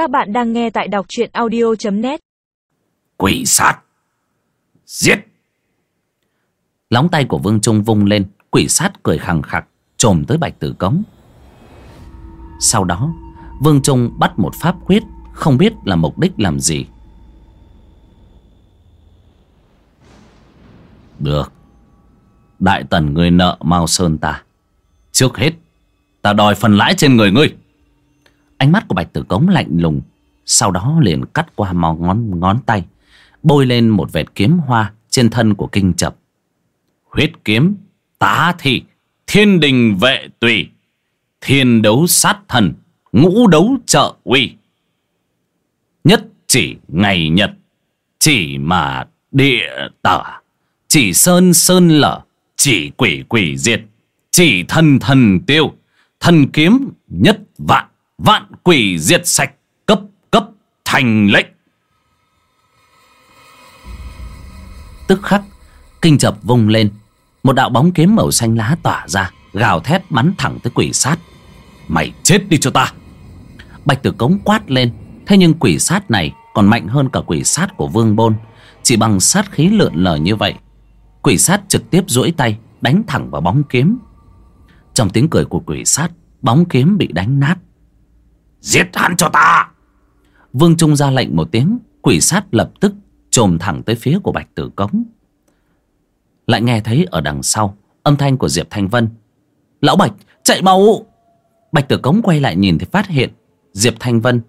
Các bạn đang nghe tại đọc truyện audio.net Quỷ sát. Giết. Lóng tay của Vương Trung vung lên, Quỷ sát cười khẳng khặc, Trồm tới Bạch Tử Cống. Sau đó, Vương Trung bắt một pháp quyết, Không biết là mục đích làm gì. Được. Đại tần người nợ Mao Sơn ta. Trước hết, Ta đòi phần lãi trên người ngươi. Ánh mắt của Bạch Tử Cống lạnh lùng, Sau đó liền cắt qua mò ngón ngón tay, Bôi lên một vệt kiếm hoa Trên thân của kinh chập. Huyết kiếm, Tá thị, Thiên đình vệ tùy, Thiên đấu sát thần, Ngũ đấu trợ uy. Nhất chỉ ngày nhật, Chỉ mà địa tở Chỉ sơn sơn lở, Chỉ quỷ quỷ diệt, Chỉ thần thần tiêu Thần kiếm nhất vạn. Vạn quỷ diệt sạch Cấp cấp thành lệnh. Tức khắc, Kinh chập vung lên, Một đạo bóng kiếm màu xanh lá tỏa ra, Gào thét bắn thẳng tới quỷ sát. Mày chết đi cho ta. Bạch tử cống quát lên, Thế nhưng quỷ sát này còn mạnh hơn cả quỷ sát của vương bôn, Chỉ bằng sát khí lượn lờ như vậy. Quỷ sát trực tiếp duỗi tay, Đánh thẳng vào bóng kiếm. Trong tiếng cười của quỷ sát, Bóng kiếm bị đánh nát. Giết hắn cho ta. Vương Trung ra lệnh một tiếng Quỷ sát lập tức trồm thẳng tới phía của Bạch Tử Cống. Lại nghe thấy ở đằng sau Âm thanh của Diệp Thanh Vân. Lão Bạch chạy mau! Bạch Tử Cống quay lại nhìn thì phát hiện Diệp Thanh Vân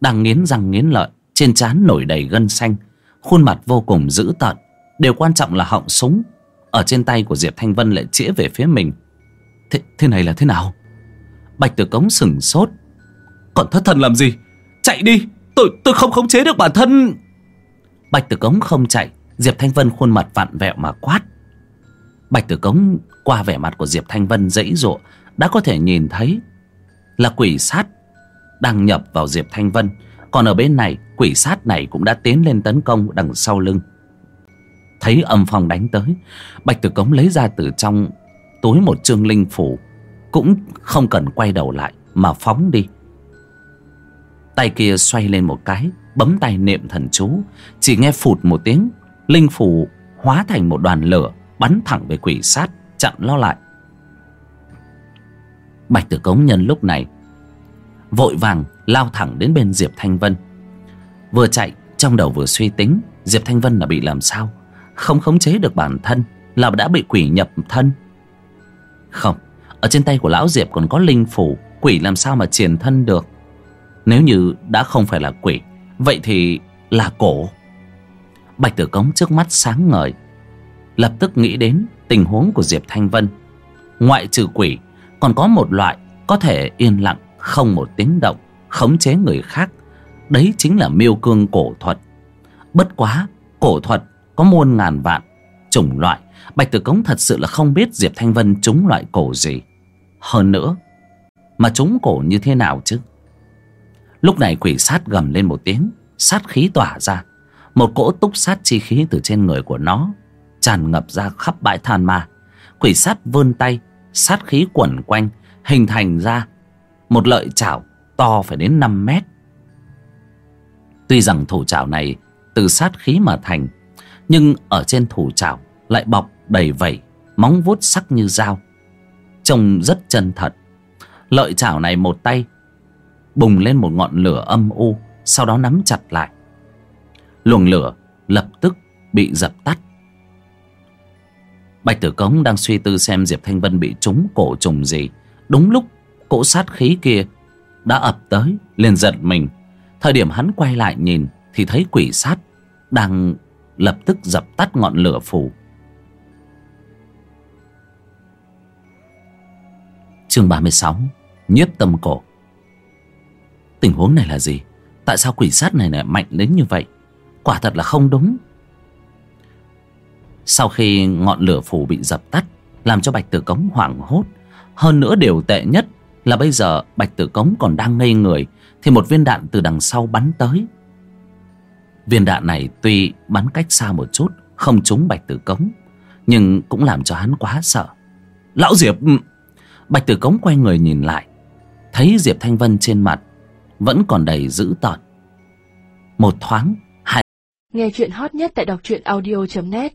Đang nghiến răng nghiến lợi Trên trán nổi đầy gân xanh Khuôn mặt vô cùng dữ tợn. Điều quan trọng là họng súng Ở trên tay của Diệp Thanh Vân lại chĩa về phía mình. Thế, thế này là thế nào? Bạch Tử Cống sừng sốt còn thất thần làm gì? Chạy đi, Tôi tôi không khống chế được bản thân. Bạch Tử Cống không chạy, Diệp Thanh Vân khuôn mặt vặn vẹo mà quát. Bạch Tử Cống qua vẻ mặt của Diệp Thanh Vân dãy dụa, Đã có thể nhìn thấy Là quỷ sát Đang nhập vào Diệp Thanh Vân. Còn ở bên này, quỷ sát này cũng đã tiến lên tấn công đằng sau lưng. Thấy âm phong đánh tới, Bạch Tử Cống lấy ra từ trong túi một trương linh phủ, Cũng không cần quay đầu lại Mà phóng đi. Tay kia xoay lên một cái, Bấm tay niệm thần chú. Chỉ nghe phụt một tiếng, Linh phủ hóa thành một đoàn lửa, Bắn thẳng về quỷ sát, Chặn lo lại. Bạch tử cống nhân lúc này Vội vàng lao thẳng đến bên Diệp Thanh Vân. Vừa chạy, Trong đầu vừa suy tính, Diệp Thanh Vân là bị làm sao? Không khống chế được bản thân Là đã bị quỷ nhập thân. Không, Ở trên tay của lão Diệp còn có linh phủ, Quỷ làm sao mà triển thân được? Nếu như đã không phải là quỷ, Vậy thì là cổ. Bạch tử cống trước mắt sáng ngời, Lập tức nghĩ đến tình huống của Diệp Thanh Vân. Ngoại trừ quỷ, Còn có một loại có thể yên lặng, Không một tiếng động, Khống chế người khác. Đấy chính là miêu cương cổ thuật. Bất quá, cổ thuật có muôn ngàn vạn, Chủng loại. Bạch Tử Cống thật sự là không biết Diệp Thanh Vân trúng loại cổ gì. Hơn nữa, Mà trúng cổ như thế nào chứ? Lúc này quỷ sát gầm lên một tiếng, Sát khí tỏa ra. Một cỗ túc sát chi khí từ trên người của nó Tràn ngập ra khắp bãi than ma. Quỷ sát vươn tay, Sát khí quẩn quanh, Hình thành ra Một lợi chảo to phải đến 5 mét. Tuy rằng thủ chảo này Từ sát khí mà thành, Nhưng ở trên thủ chảo Lại bọc đầy vẩy Móng vuốt sắc như dao, Trông rất chân thật. Lợi chảo này một tay bùng lên một ngọn lửa âm u, sau đó nắm chặt lại. Luồng lửa lập tức bị dập tắt. Bạch tử cống đang suy tư xem diệp thanh vân bị trúng cổ trùng gì. Đúng lúc, cỗ sát khí kia đã ập tới, liền giật mình. Thời điểm hắn quay lại nhìn thì thấy quỷ sát đang lập tức dập tắt ngọn lửa phủ chương ba mươi sáu, nhiếp tâm cổ Tình huống này là gì? Tại sao quỷ sát này lại mạnh đến như vậy? Quả thật là không đúng. Sau khi ngọn lửa phủ bị dập tắt, Làm cho Bạch Tử Cống hoảng hốt, Hơn nữa điều tệ nhất Là bây giờ Bạch Tử Cống còn đang ngây người, Thì một viên đạn từ đằng sau bắn tới. Viên đạn này tuy bắn cách xa một chút, Không trúng Bạch Tử Cống, Nhưng cũng làm cho hắn quá sợ. Lão Diệp! Bạch Tử Cống quay người nhìn lại, Thấy Diệp Thanh Vân trên mặt vẫn còn đầy dữ tợn. Một thoáng, hai Nghe chuyện hot nhất tại đọc truyện audio.net